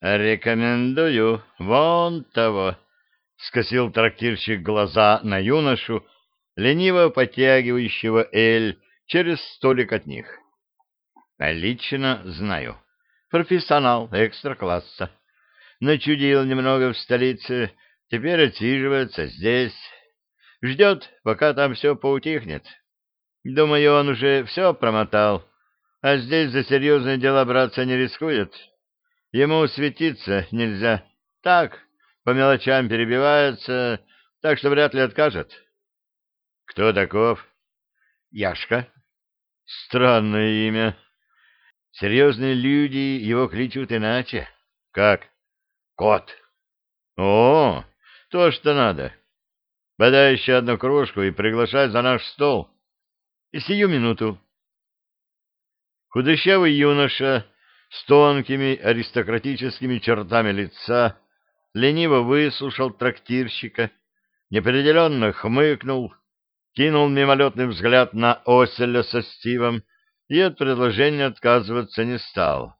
Рекомендую вон того, — скосил трактирщик глаза на юношу, лениво потягивающего эль через столик от них. — Лично знаю. Профессионал экстра-класса. Начудил немного в столице, теперь отсиживается здесь. Ждет, пока там все поутихнет. Думаю, он уже все промотал, а здесь за серьезные дела браться не рискует. Ему светиться нельзя. Так, по мелочам перебивается, так что вряд ли откажет. Кто таков? Яшка. Странное имя. Серьезные люди его кличут иначе. Как? Кот. О, то, что надо. Подай еще одну кружку и приглашай за наш стол. И сию минуту. Худощавый юноша с тонкими аристократическими чертами лица лениво выслушал трактирщика, неопределенно хмыкнул, кинул мимолетный взгляд на Оселя со Стивом и от предложения отказываться не стал.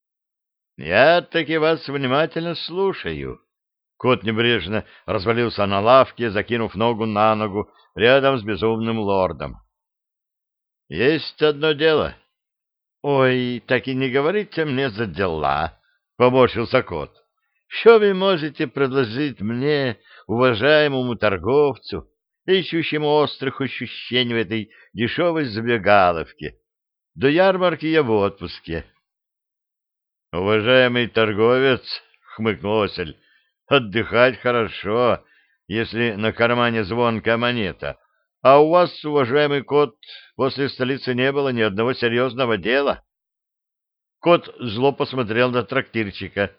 — Я таки вас внимательно слушаю. Кот небрежно развалился на лавке, закинув ногу на ногу рядом с безумным лордом. — Есть одно дело. — Ой, так и не говорите мне за дела, — поморщился кот. — Что вы можете предложить мне, уважаемому торговцу, ищущему острых ощущений в этой дешевой забегаловке? До ярмарки я в отпуске. — Уважаемый торговец, — хмыкнул Осель, — отдыхать хорошо, если на кармане звонкая монета. А у вас, уважаемый кот, после столицы не было ни одного серьезного дела. Кот зло посмотрел на трактирщика.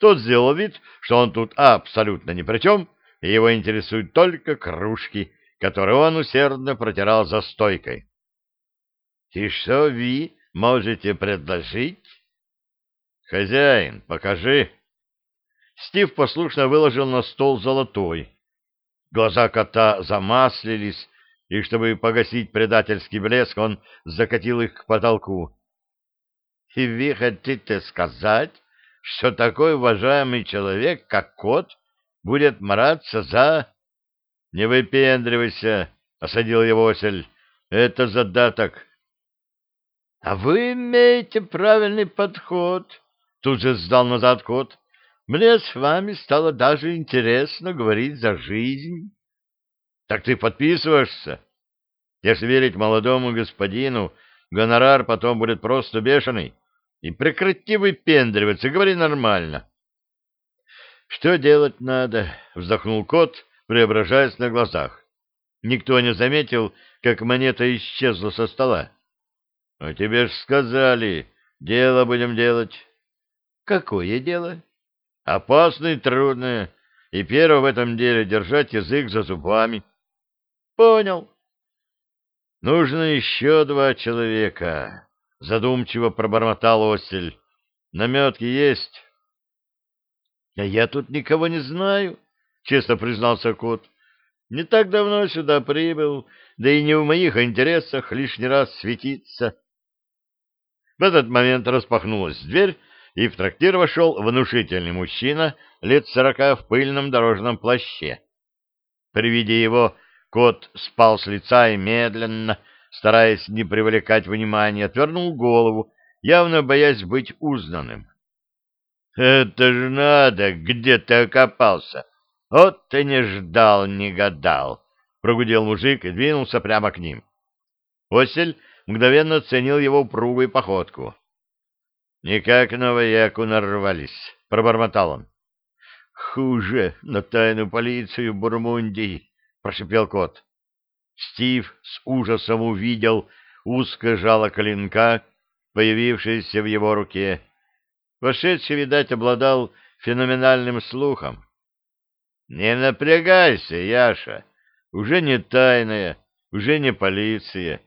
Тот сделал вид, что он тут абсолютно ни при чем, и его интересуют только кружки, которые он усердно протирал за стойкой. — И что вы можете предложить? «Хозяин, покажи!» Стив послушно выложил на стол золотой. Глаза кота замаслились, и, чтобы погасить предательский блеск, он закатил их к потолку. «И вы хотите сказать, что такой уважаемый человек, как кот, будет мараться за...» «Не выпендривайся!» — осадил его Осель. «Это задаток». «А вы имеете правильный подход», Тут же сдал назад кот. Мне с вами стало даже интересно говорить за жизнь. Так ты подписываешься? Если верить молодому господину, гонорар потом будет просто бешеный. И прекрати выпендриваться, говори нормально. Что делать надо? Вздохнул кот, преображаясь на глазах. Никто не заметил, как монета исчезла со стола. — А тебе ж сказали, дело будем делать. Какое дело? Опасное и трудное, и первое в этом деле держать язык за зубами. Понял. Нужно еще два человека, задумчиво пробормотал Осель. Наметки есть? А я тут никого не знаю, честно признался кот. Не так давно сюда прибыл, да и не в моих интересах лишний раз светиться. В этот момент распахнулась дверь, и в трактир вошел внушительный мужчина лет сорока в пыльном дорожном плаще. При виде его кот спал с лица и медленно, стараясь не привлекать внимания, отвернул голову, явно боясь быть узнанным. — Это ж надо, где ты окопался? Вот ты не ждал, не гадал! — прогудел мужик и двинулся прямо к ним. Осель мгновенно оценил его упругую походку. Никак на вояку нарвались, — пробормотал он. — Хуже на тайную полицию Бурмундии, — прошипел кот. Стив с ужасом увидел узкое жало клинка, появившееся в его руке. Вошедший, видать, обладал феноменальным слухом. — Не напрягайся, Яша, уже не тайная, уже не полиция,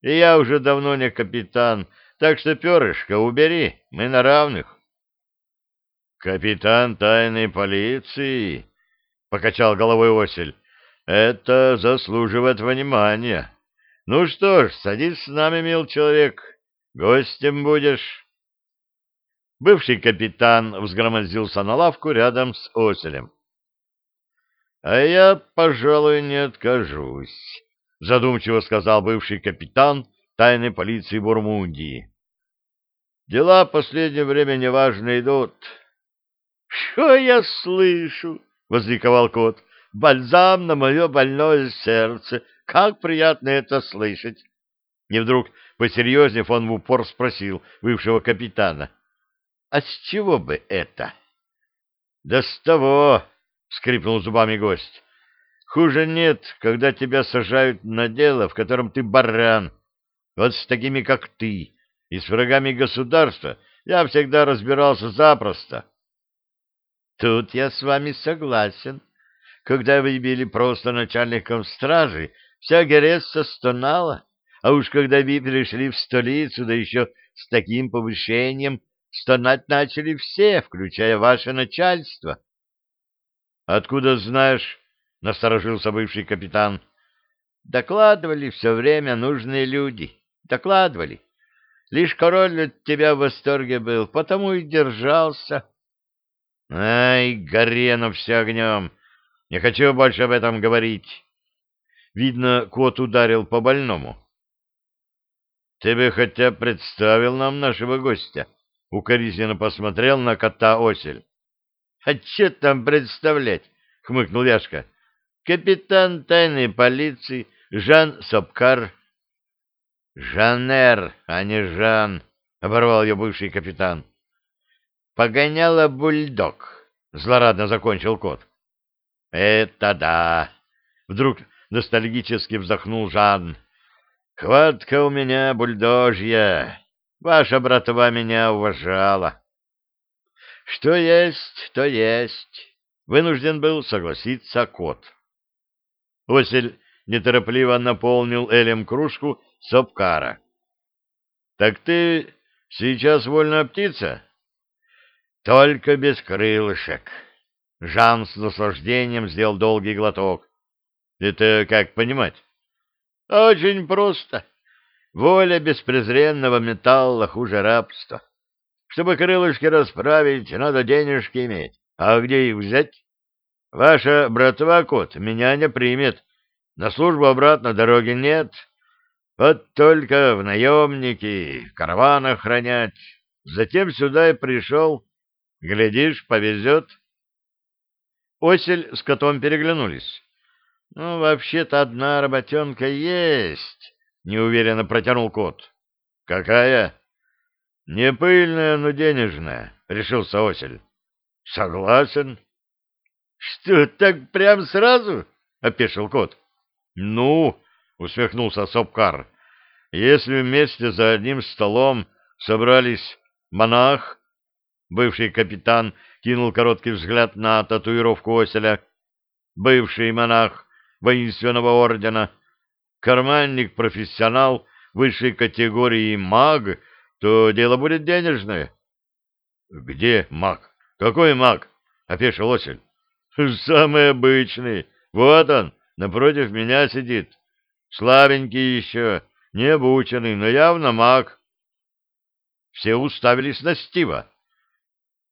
и я уже давно не капитан, — так что, перышко, убери, мы на равных. — Капитан тайной полиции, — покачал головой Осель, — это заслуживает внимания. Ну что ж, садись с нами, мил человек, гостем будешь. Бывший капитан взгромоздился на лавку рядом с оселем. — А я, пожалуй, не откажусь, — задумчиво сказал бывший капитан тайной полиции Бурмундии. — Дела в последнее время неважно идут. — Что я слышу? — возликовал кот. — Бальзам на мое больное сердце. Как приятно это слышать! И вдруг, посерьезнее, он в упор спросил бывшего капитана. — А с чего бы это? — Да с того, — скрипнул зубами гость. — Хуже нет, когда тебя сажают на дело, в котором ты баран. Вот с такими, как ты, и с врагами государства я всегда разбирался запросто. — Тут я с вами согласен. Когда вы били просто начальником стражи, Вся Гересса стонала, а уж когда вы пришли в столицу, да еще с таким повышением, стонать начали все, включая ваше начальство. — Откуда знаешь? — насторожился бывший капитан. — Докладывали все время нужные люди. Докладывали. Лишь король от тебя в восторге был, потому и держался. — Ай, Горенов все огнем! Не хочу больше об этом говорить. Видно, кот ударил по больному. — Ты бы хотя представил нам нашего гостя? — укоризненно посмотрел на кота Осель. — А че там представлять? — хмыкнул Яшка. — Капитан тайной полиции Жан Сопкар. — Жанер, а не Жан, — оборвал ее бывший капитан. — Погоняла бульдог, — злорадно закончил кот. — Это да! Вдруг ностальгически вздохнул Жан. Хватка у меня бульдожья. Ваша братва меня уважала. Что есть, то есть. Вынужден был согласиться кот. Осель неторопливо наполнил Элем кружку сопкара. — Так ты сейчас вольная птица? — Только без крылышек. Жан с наслаждением сделал долгий глоток. Это как понимать? Очень просто. Воля беспрезренного металла хуже рабства. Чтобы крылышки расправить, надо денежки иметь. А где их взять? Ваша братва, кот, меня не примет. На службу обратно дороги нет. Вот только в наемники, в караванах хранять. Затем сюда и пришел. Глядишь, повезет. Осель с котом переглянулись. — Ну, вообще-то одна работенка есть, — неуверенно протянул кот. — Какая? — Не пыльная, но денежная, — решился Осель. — Согласен. — Что, так прям сразу? — опешил кот. — Ну, — усмехнулся Сопкар, — если вместе за одним столом собрались монах, бывший капитан кинул короткий взгляд на татуировку Оселя, бывший монах, воинственного ордена, карманник-профессионал высшей категории маг, то дело будет денежное. — Где маг? Какой маг? — опешил Осель. — Самый обычный. Вот он, напротив меня сидит. Слабенький еще, необученный, но явно маг. Все уставились на Стива. —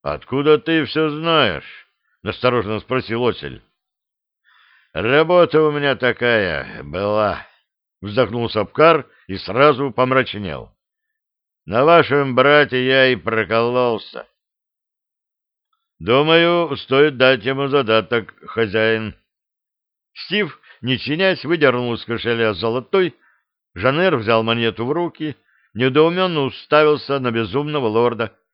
Откуда ты все знаешь? — настороженно спросил Осель. Работа у меня такая была. Вздохнул Сапкар и сразу помрачнел. На вашем брате я и прокололся. Думаю, стоит дать ему задаток, хозяин. Стив, не чинясь, выдернул из кошеля золотой. Жанер взял монету в руки, недоуменно уставился на безумного лорда. —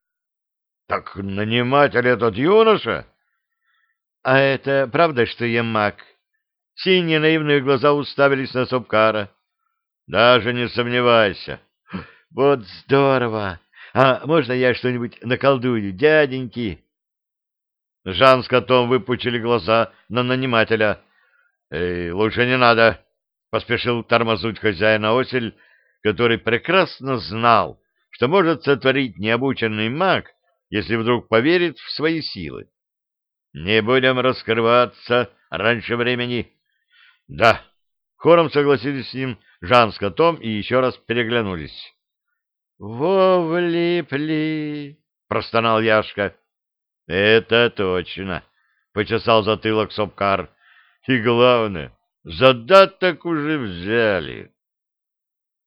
Так наниматель этот юноша? — А это правда, что я маг? Синие наивные глаза уставились на Сопкара. Даже не сомневайся. Вот здорово! А можно я что-нибудь наколдую, дяденьки? Жан с котом выпучили глаза на нанимателя. «Эй, лучше не надо!» — поспешил тормознуть хозяина Осель, который прекрасно знал, что может сотворить необученный маг, если вдруг поверит в свои силы. «Не будем раскрываться раньше времени. Да, хором согласились с ним Жан с котом и еще раз переглянулись. Во влипли, простонал Яшка. Это точно, почесал затылок Сопкар. И главное, задаток уже взяли.